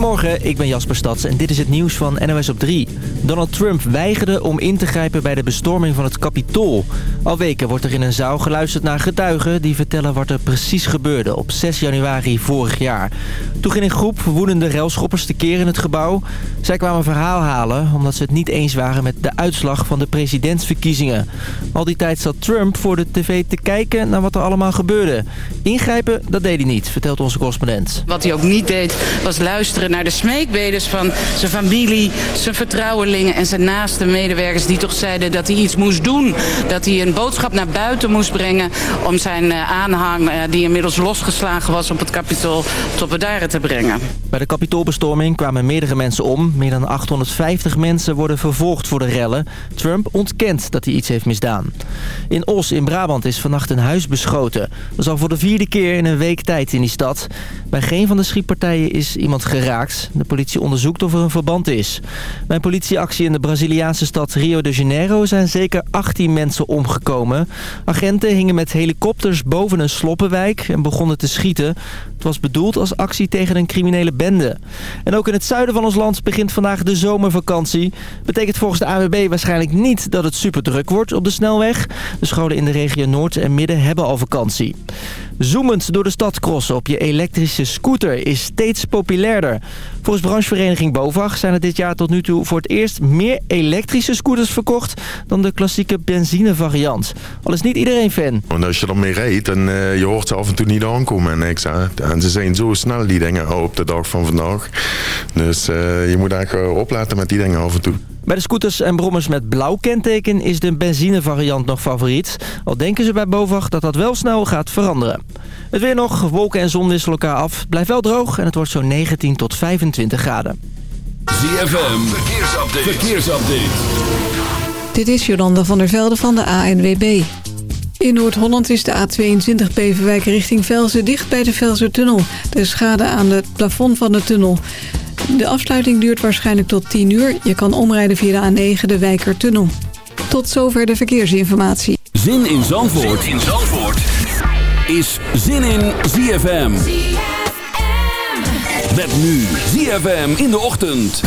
Goedemorgen, ik ben Jasper Stads en dit is het nieuws van NOS op 3. Donald Trump weigerde om in te grijpen bij de bestorming van het Capitool. Al weken wordt er in een zaal geluisterd naar getuigen... die vertellen wat er precies gebeurde op 6 januari vorig jaar. Toen ging een groep woedende relschoppers tekeer in het gebouw. Zij kwamen verhaal halen omdat ze het niet eens waren met de uitslag van de presidentsverkiezingen. Al die tijd zat Trump voor de tv te kijken naar wat er allemaal gebeurde. Ingrijpen, dat deed hij niet, vertelt onze correspondent. Wat hij ook niet deed, was luisteren naar de smeekbedes van zijn familie, zijn vertrouwelingen en zijn naaste medewerkers die toch zeiden dat hij iets moest doen. Dat hij een boodschap naar buiten moest brengen om zijn eh, aanhang, eh, die inmiddels losgeslagen was op het kapitool, tot bedaren te brengen. Bij de kapitoolbestorming kwamen meerdere mensen om. Meer dan 850 mensen worden vervolgd voor de rellen. Trump ontkent dat hij iets heeft misdaan. In Os in Brabant is vannacht een huis beschoten. Dat is al voor de vierde keer in een week tijd in die stad. Bij geen van de schietpartijen is iemand geraakt. De politie onderzoekt of er een verband is. Bij een politieactie in de Braziliaanse stad Rio de Janeiro zijn zeker 18 mensen omgekomen. Agenten hingen met helikopters boven een sloppenwijk en begonnen te schieten. Het was bedoeld als actie tegen een criminele bende. En ook in het zuiden van ons land begint vandaag de zomervakantie. Betekent volgens de AWB waarschijnlijk niet dat het super druk wordt op de snelweg. De scholen in de regio Noord en Midden hebben al vakantie. Zoemend door de stad crossen op je elektrische scooter is steeds populairder. Volgens branchevereniging BOVAG zijn er dit jaar tot nu toe voor het eerst meer elektrische scooters verkocht dan de klassieke benzinevariant. Al is niet iedereen fan. Want als je ermee rijdt en uh, je hoort ze af en toe niet aankomen. En, ik zei, en ze zijn zo snel die dingen op de dag van vandaag. Dus uh, je moet eigenlijk opletten met die dingen af en toe. Bij de scooters en brommers met blauw kenteken is de benzinevariant nog favoriet. Al denken ze bij BOVAG dat dat wel snel gaat veranderen. Het weer nog, wolken en zon wisselen elkaar af. Blijft wel droog en het wordt zo'n 19 tot 25 graden. ZFM, verkeersupdate. verkeersupdate. Dit is Jolanda van der Velde van de ANWB. In Noord-Holland is de A22 Beverwijk richting Velzen dicht bij de Velzertunnel. Er is schade aan het plafond van de tunnel. De afsluiting duurt waarschijnlijk tot 10 uur. Je kan omrijden via de A9 de Wijkertunnel. Tot zover de verkeersinformatie. Zin in Zandvoort, zin in Zandvoort. is Zin in ZFM. ZFM. Met nu ZFM in de ochtend.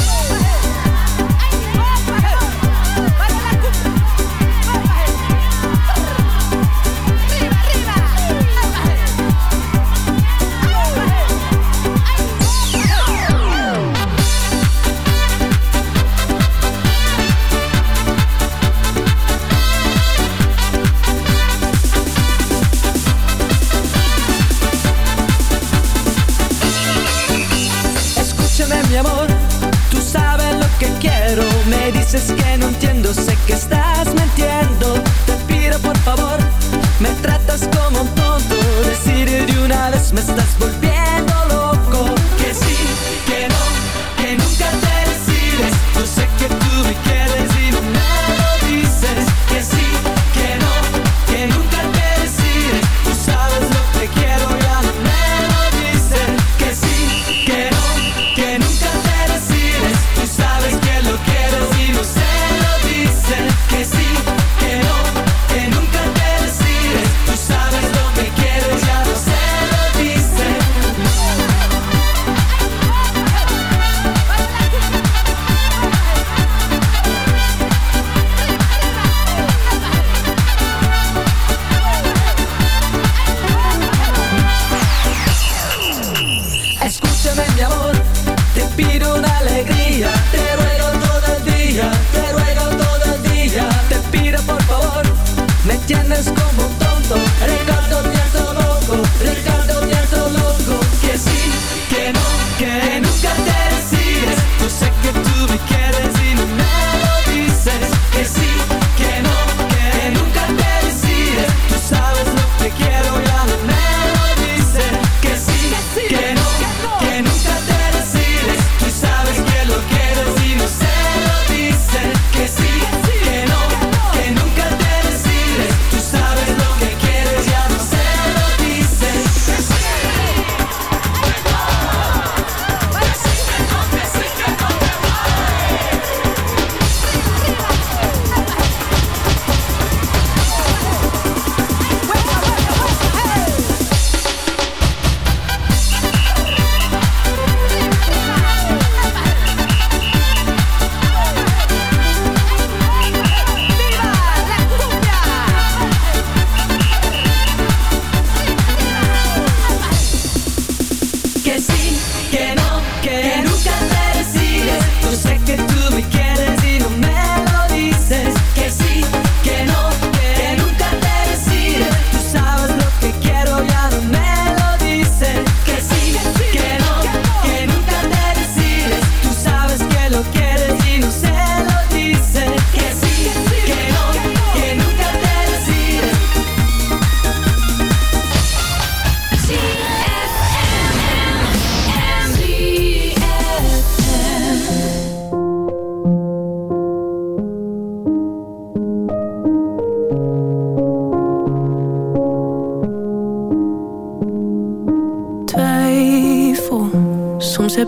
Es que no entiendo, sé que estás mintiendo. Te pido por favor, me tratas como un tonto. Decir de una vez me estás volviendo loco. Que sí, que no, que nunca te decides. Yo sé que tú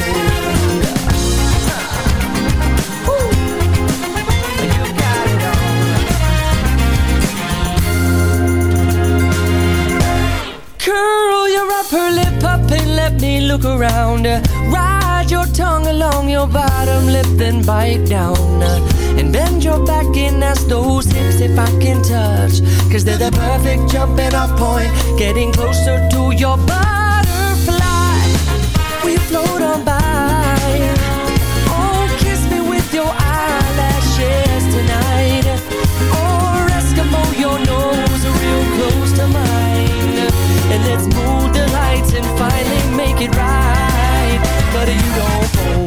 Curl your upper lip up and let me look around. Ride your tongue along your bottom lip, then bite down. And bend your back and ask those hips if I can touch. Cause they're the perfect jumping off point, getting closer to your butterfly. We float on by.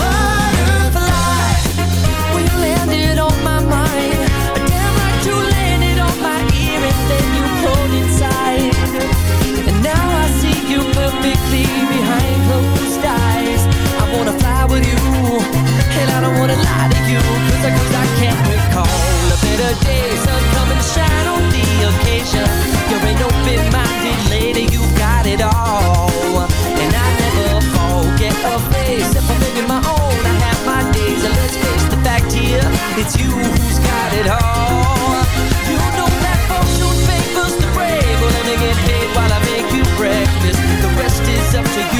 Butterfly, when you landed on my mind, damn right you landed on my ear and then you pulled inside. And now I see you perfectly behind closed eyes. I wanna fly with you, and I don't wanna lie to you, cause I, can't recall a better day. Sun on the occasion. You're an open-minded lady, you got it all. And I never forget a face. My own, I have my days. Let's face the fact here, it's you who's got it all. You know that let me get paid while I make you breakfast. The rest is up to. You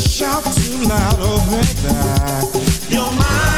Shout too loud, oh baby. You're mine,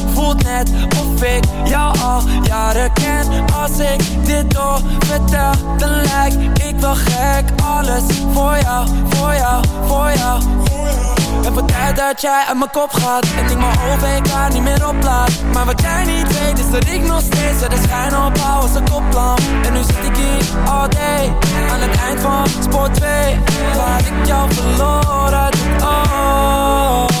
voelt net of ik jou al jaren ken. Als ik dit door vertel dan lijk ik wel gek. Alles voor jou, voor jou, voor jou. Het wordt tijd dat jij uit mijn kop gaat. En ik mijn OVK niet meer oplaat Maar wat jij niet weet is dat ik nog steeds De schijn opbouw als een koplamp. En nu zit ik hier all day Aan het eind van spoor 2 Waar ik jou verloren het oog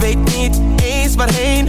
weet niet eens waarheen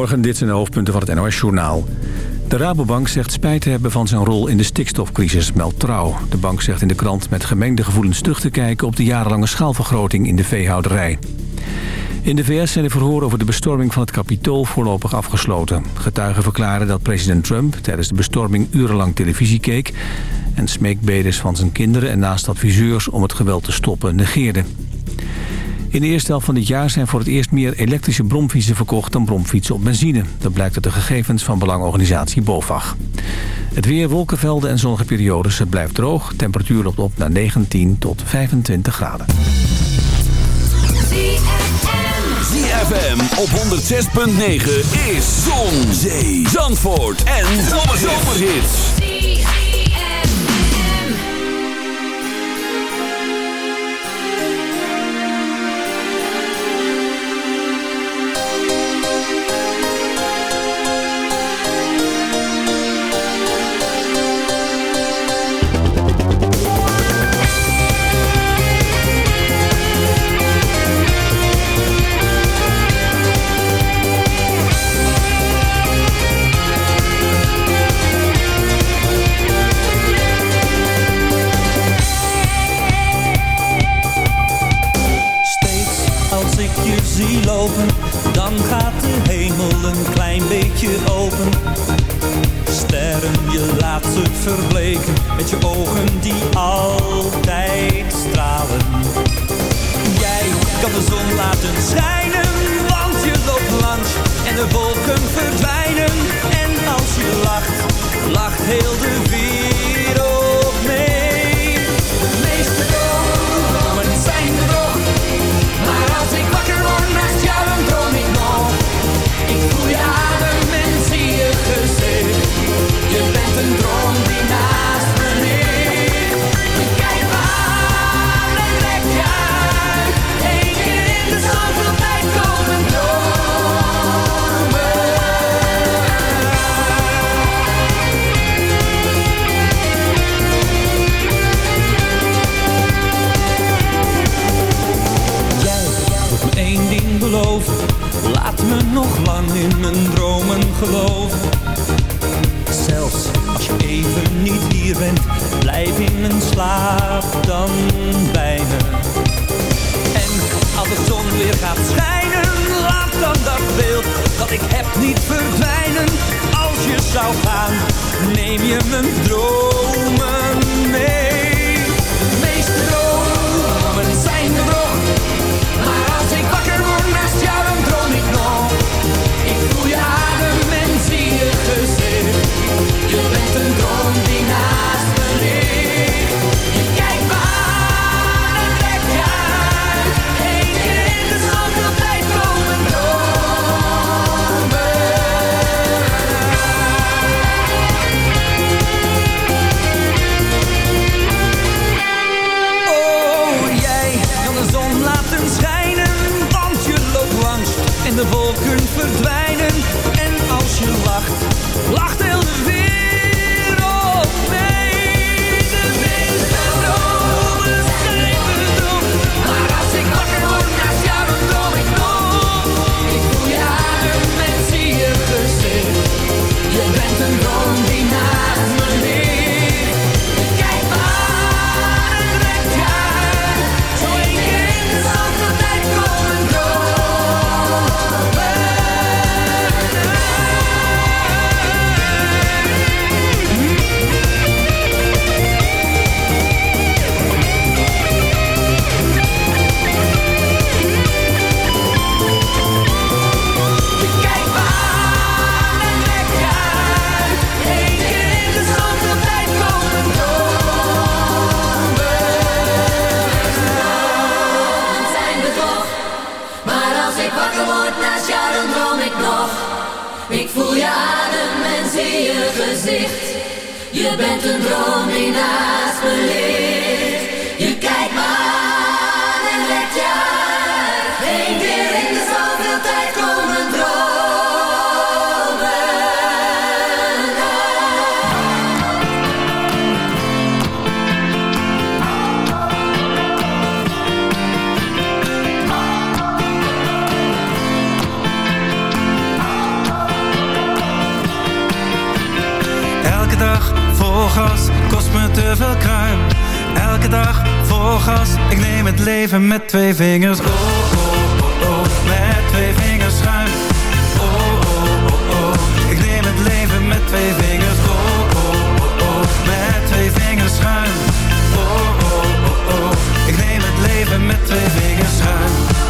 Goedemorgen, dit zijn de hoofdpunten van het NOS-journaal. De Rabobank zegt spijt te hebben van zijn rol in de stikstofcrisis, meldt Trouw. De bank zegt in de krant met gemengde gevoelens terug te kijken... op de jarenlange schaalvergroting in de veehouderij. In de VS zijn de verhoren over de bestorming van het Capitool voorlopig afgesloten. Getuigen verklaren dat president Trump tijdens de bestorming urenlang televisie keek... en smeekbedes van zijn kinderen en naast adviseurs om het geweld te stoppen negeerde. In de eerste helft van dit jaar zijn voor het eerst meer elektrische bromfietsen verkocht dan bromfietsen op benzine. Dat blijkt uit de gegevens van belangenorganisatie BOVAG. Het weer, wolkenvelden en zonnige periodes. Het blijft droog. Temperatuur loopt op naar 19 tot 25 graden. ZFM op 106.9 is Zon, Zee, Zandvoort en Zomerhits. Niet hier bent, blijf in mijn slaap dan bij me. En als de zon weer gaat schijnen, laat dan dat beeld dat ik heb niet verdwijnen. Als je zou gaan, neem je mijn dromen mee. De als ik wakker word naast jou, dan droom ik nog. Ik voel je adem en zie je gezicht. Je bent een droom die naast me ligt. Elke dag vol gas, ik neem het leven met twee vingers. Oh, oh, oh, oh, met twee vingers schuim. Oh, oh, oh, oh, ik neem het leven met twee vingers. Oh, oh, oh, oh, met twee vingers schuim. Oh, oh, oh, oh, ik neem het leven met twee vingers schuim.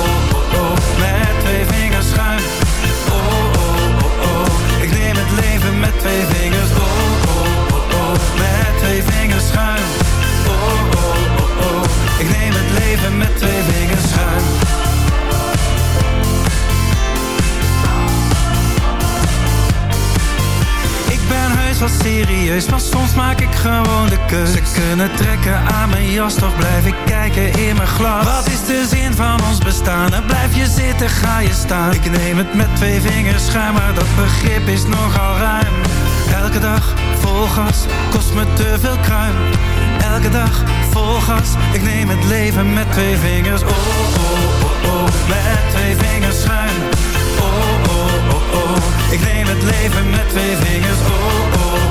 serieus, maar soms maak ik gewoon de keus. Ze kunnen trekken aan mijn jas, toch blijf ik kijken in mijn glas. Wat is de zin van ons bestaan? En blijf je zitten, ga je staan. Ik neem het met twee vingers schuim, maar dat begrip is nogal ruim. Elke dag vol gas, kost me te veel kruim. Elke dag vol gas, ik neem het leven met twee vingers. Oh, oh, oh, oh, met twee vingers schuim. Oh, oh, oh, oh, ik neem het leven met twee vingers. Oh, oh, oh, oh,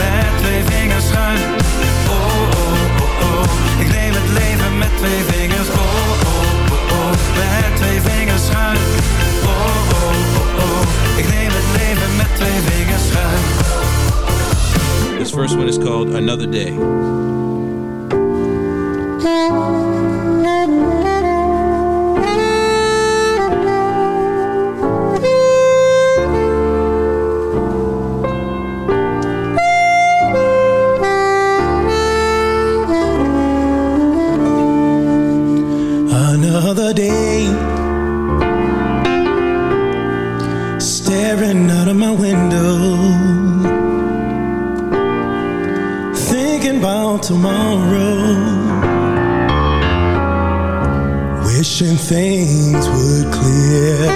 met twee vingers schuim. Oh, oh, oh, oh, ik neem het leven met twee vingers. Oh, oh, oh, oh, met twee vingers schuim. Oh, oh, oh, oh, ik neem het leven met twee vingers schuim. This first one is called Another Day. Tomorrow. Wishing things would clear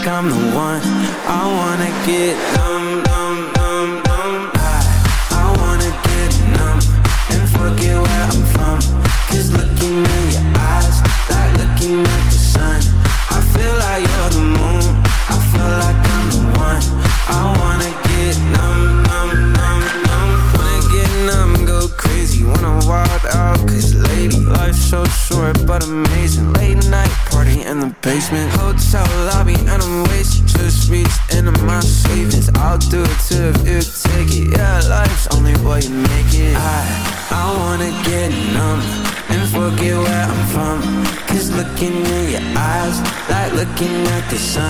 like I'm the one. I wanna get numb, numb, numb, numb. I, I wanna get numb And forget where I'm from. Cause looking in your eyes Like looking at the sun. I feel like you're the moon. I feel like I'm the one. I wanna get numb, numb, numb, numb. Wanna get numb, go crazy. Wanna wild out Cause lady, life's so short but amazing. Late night party in the basement. Hotel looking at the sun.